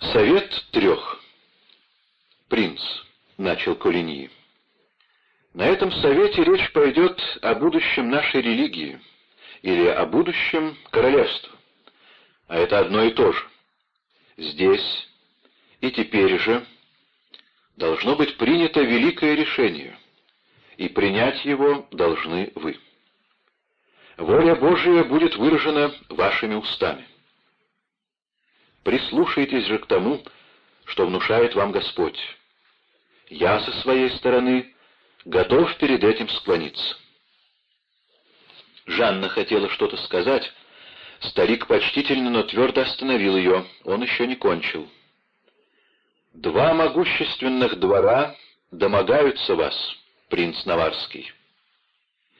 Совет трех. Принц, — начал Колиньи. На этом совете речь пойдет о будущем нашей религии или о будущем королевства. А это одно и то же. Здесь и теперь же должно быть принято великое решение, и принять его должны вы. Воля Божия будет выражена вашими устами. Прислушайтесь же к тому, что внушает вам Господь. Я со своей стороны готов перед этим склониться. Жанна хотела что-то сказать. Старик почтительно, но твердо остановил ее. Он еще не кончил. «Два могущественных двора домогаются вас, принц Наварский.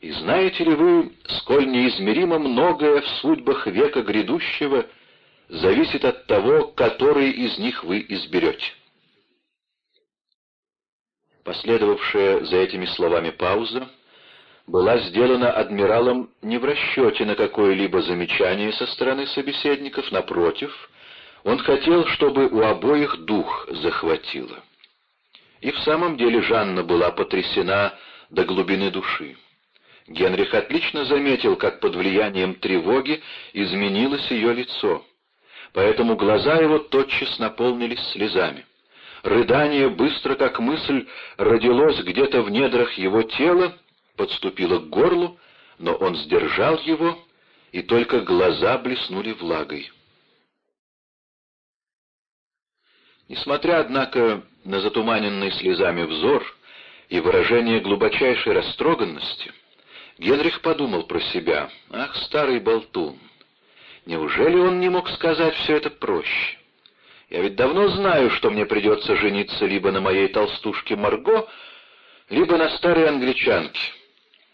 И знаете ли вы, сколь неизмеримо многое в судьбах века грядущего — зависит от того, который из них вы изберете. Последовавшая за этими словами пауза была сделана адмиралом не в расчете на какое-либо замечание со стороны собеседников, напротив, он хотел, чтобы у обоих дух захватило. И в самом деле Жанна была потрясена до глубины души. Генрих отлично заметил, как под влиянием тревоги изменилось ее лицо поэтому глаза его тотчас наполнились слезами. Рыдание, быстро как мысль, родилось где-то в недрах его тела, подступило к горлу, но он сдержал его, и только глаза блеснули влагой. Несмотря, однако, на затуманенный слезами взор и выражение глубочайшей растроганности, Генрих подумал про себя, «Ах, старый болтун!» Неужели он не мог сказать все это проще? Я ведь давно знаю, что мне придется жениться либо на моей толстушке Марго, либо на старой англичанке.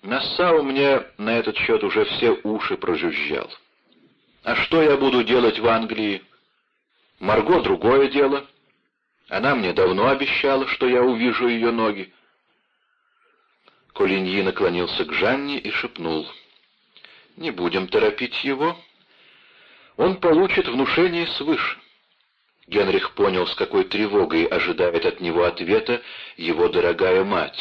Нассау мне на этот счет уже все уши прожужжал. А что я буду делать в Англии? Марго — другое дело. Она мне давно обещала, что я увижу ее ноги. Колиньи наклонился к Жанне и шепнул. «Не будем торопить его он получит внушение свыше. Генрих понял, с какой тревогой ожидает от него ответа его дорогая мать.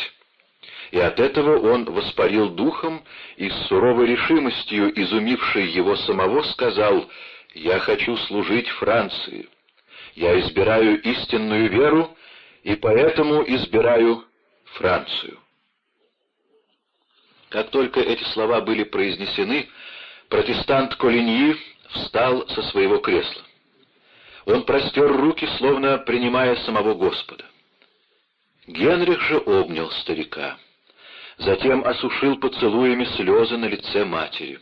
И от этого он воспарил духом и с суровой решимостью, изумившей его самого, сказал «Я хочу служить Франции. Я избираю истинную веру, и поэтому избираю Францию». Как только эти слова были произнесены, протестант Колиньи встал со своего кресла. Он простер руки, словно принимая самого Господа. Генрих же обнял старика. Затем осушил поцелуями слезы на лице матери.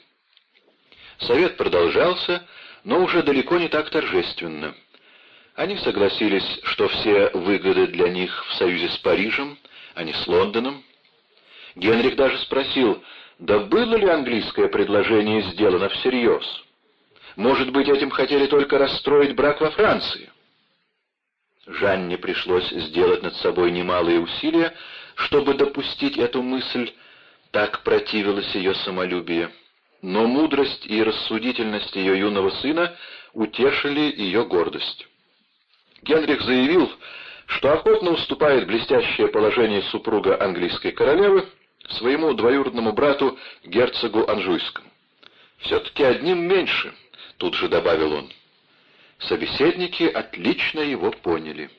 Совет продолжался, но уже далеко не так торжественно. Они согласились, что все выгоды для них в союзе с Парижем, а не с Лондоном. Генрих даже спросил, да было ли английское предложение сделано всерьез. Может быть, этим хотели только расстроить брак во Франции? Жанне пришлось сделать над собой немалые усилия, чтобы допустить эту мысль, так противилось ее самолюбие. Но мудрость и рассудительность ее юного сына утешили ее гордость. Генрих заявил, что охотно уступает блестящее положение супруга английской королевы своему двоюродному брату, герцогу Анжуйскому. Все-таки одним меньше — тут же добавил он. Собеседники отлично его поняли.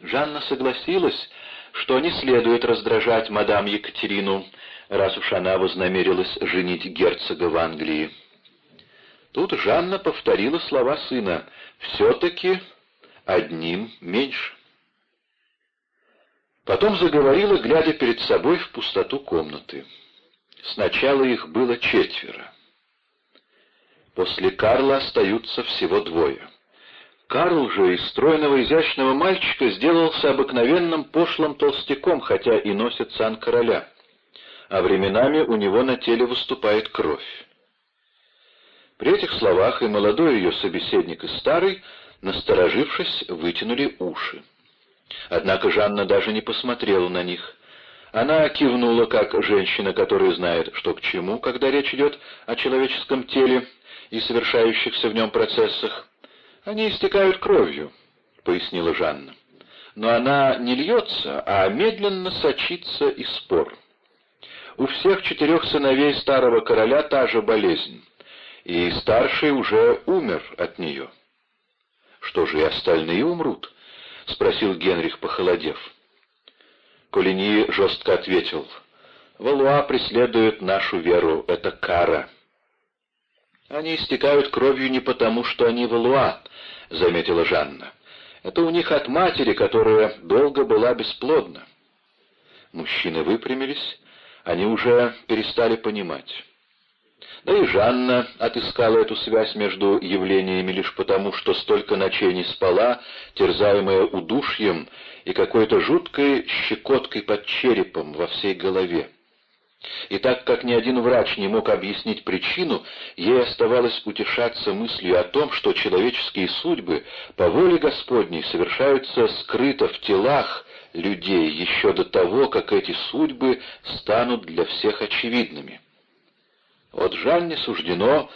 Жанна согласилась, что не следует раздражать мадам Екатерину, раз уж она вознамерилась женить герцога в Англии. Тут Жанна повторила слова сына «все-таки одним меньше». Потом заговорила, глядя перед собой в пустоту комнаты. Сначала их было четверо. После Карла остаются всего двое. Карл же из стройного изящного мальчика сделался обыкновенным пошлым толстяком, хотя и носит сан короля. А временами у него на теле выступает кровь. При этих словах и молодой ее собеседник, и старый, насторожившись, вытянули уши. Однако Жанна даже не посмотрела на них. Она кивнула, как женщина, которая знает, что к чему, когда речь идет о человеческом теле, и совершающихся в нем процессах. «Они истекают кровью», — пояснила Жанна. «Но она не льется, а медленно сочится из спор. У всех четырех сыновей старого короля та же болезнь, и старший уже умер от нее». «Что же и остальные умрут?» — спросил Генрих, похолодев. Колини жестко ответил. «Валуа преследует нашу веру, это кара». «Они истекают кровью не потому, что они Валуа», — заметила Жанна. «Это у них от матери, которая долго была бесплодна». Мужчины выпрямились, они уже перестали понимать. Да и Жанна отыскала эту связь между явлениями лишь потому, что столько ночей не спала, терзаемая удушьем и какой-то жуткой щекоткой под черепом во всей голове. И так как ни один врач не мог объяснить причину, ей оставалось утешаться мыслью о том, что человеческие судьбы по воле Господней совершаются скрыто в телах людей еще до того, как эти судьбы станут для всех очевидными. Вот Жанне суждено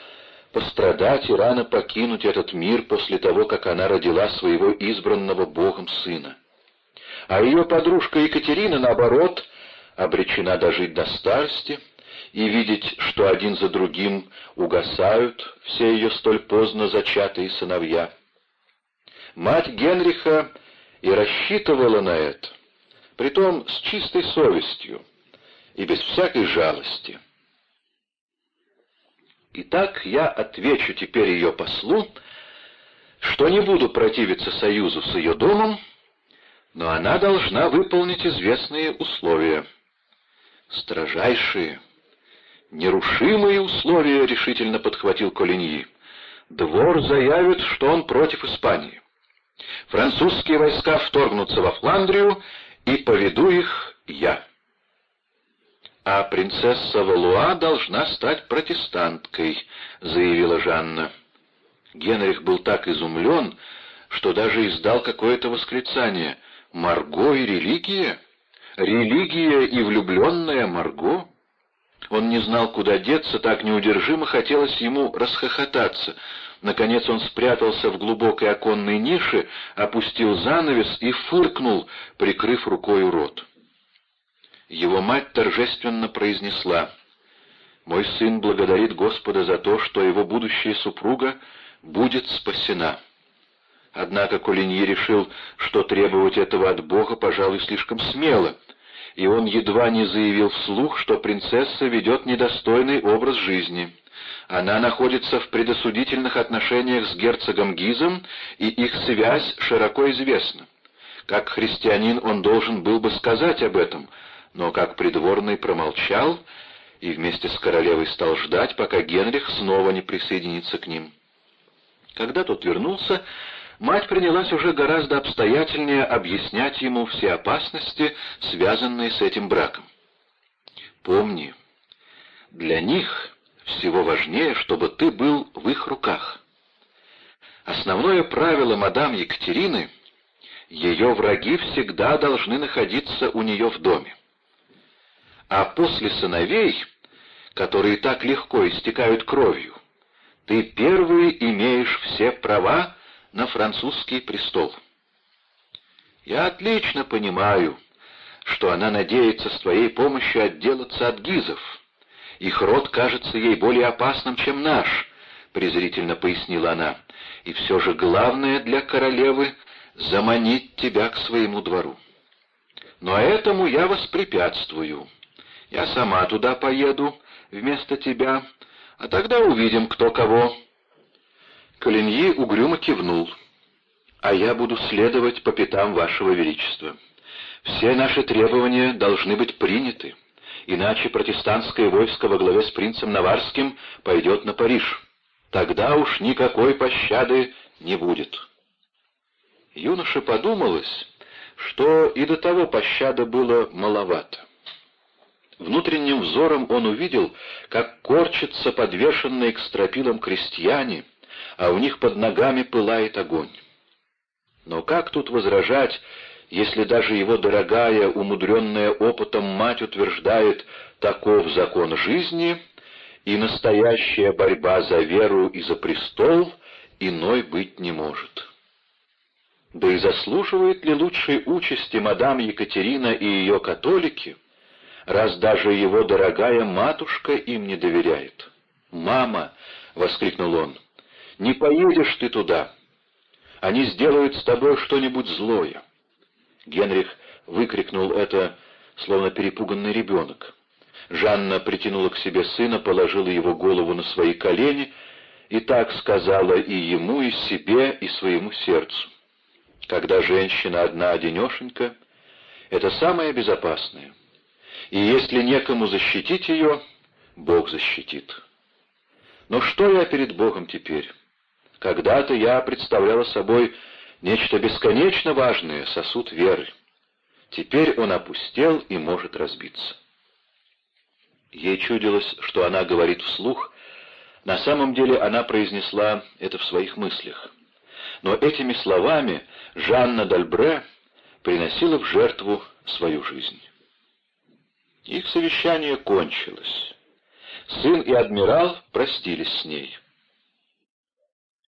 пострадать и рано покинуть этот мир после того, как она родила своего избранного Богом сына. А ее подружка Екатерина, наоборот, обречена дожить до старости и видеть, что один за другим угасают все ее столь поздно зачатые сыновья. Мать Генриха и рассчитывала на это, притом с чистой совестью и без всякой жалости. Итак, я отвечу теперь ее послу, что не буду противиться союзу с ее домом, но она должна выполнить известные условия. Строжайшие, нерушимые условия, решительно подхватил Колиньи. Двор заявит, что он против Испании. Французские войска вторгнутся во Фландрию, и поведу их я а принцесса Валуа должна стать протестанткой», — заявила Жанна. Генрих был так изумлен, что даже издал какое-то восклицание. «Марго и религия? Религия и влюбленная Марго?» Он не знал, куда деться, так неудержимо хотелось ему расхохотаться. Наконец он спрятался в глубокой оконной нише, опустил занавес и фыркнул, прикрыв рукой рот его мать торжественно произнесла, «Мой сын благодарит Господа за то, что его будущая супруга будет спасена». Однако Колиньи решил, что требовать этого от Бога, пожалуй, слишком смело, и он едва не заявил вслух, что принцесса ведет недостойный образ жизни. Она находится в предосудительных отношениях с герцогом Гизом, и их связь широко известна. Как христианин он должен был бы сказать об этом, но как придворный промолчал и вместе с королевой стал ждать, пока Генрих снова не присоединится к ним. Когда тот вернулся, мать принялась уже гораздо обстоятельнее объяснять ему все опасности, связанные с этим браком. «Помни, для них всего важнее, чтобы ты был в их руках. Основное правило мадам Екатерины — ее враги всегда должны находиться у нее в доме а после сыновей, которые так легко истекают кровью, ты первый имеешь все права на французский престол. Я отлично понимаю, что она надеется с твоей помощью отделаться от гизов. Их род кажется ей более опасным, чем наш, — презрительно пояснила она. И все же главное для королевы — заманить тебя к своему двору. Но этому я воспрепятствую. Я сама туда поеду вместо тебя, а тогда увидим, кто кого». Калиньи угрюмо кивнул. «А я буду следовать по пятам вашего величества. Все наши требования должны быть приняты, иначе протестантское войско во главе с принцем Наварским пойдет на Париж. Тогда уж никакой пощады не будет». Юноше подумалось, что и до того пощады было маловато. Внутренним взором он увидел, как корчатся подвешенные к стропилам крестьяне, а у них под ногами пылает огонь. Но как тут возражать, если даже его дорогая, умудренная опытом мать утверждает «таков закон жизни», и настоящая борьба за веру и за престол иной быть не может. Да и заслуживает ли лучшей участи мадам Екатерина и ее католики, раз даже его дорогая матушка им не доверяет? «Мама!» — воскликнул он. «Не поедешь ты туда. Они сделают с тобой что-нибудь злое». Генрих выкрикнул это, словно перепуганный ребенок. Жанна притянула к себе сына, положила его голову на свои колени и так сказала и ему, и себе, и своему сердцу. Когда женщина одна-одинешенька, это самое безопасное. И если некому защитить ее, Бог защитит. Но что я перед Богом теперь? Когда-то я представляла собой нечто бесконечно важное, сосуд веры. Теперь он опустел и может разбиться. Ей чудилось, что она говорит вслух. На самом деле она произнесла это в своих мыслях. Но этими словами Жанна Дальбре приносила в жертву свою жизнь. Их совещание кончилось. Сын и адмирал простились с ней.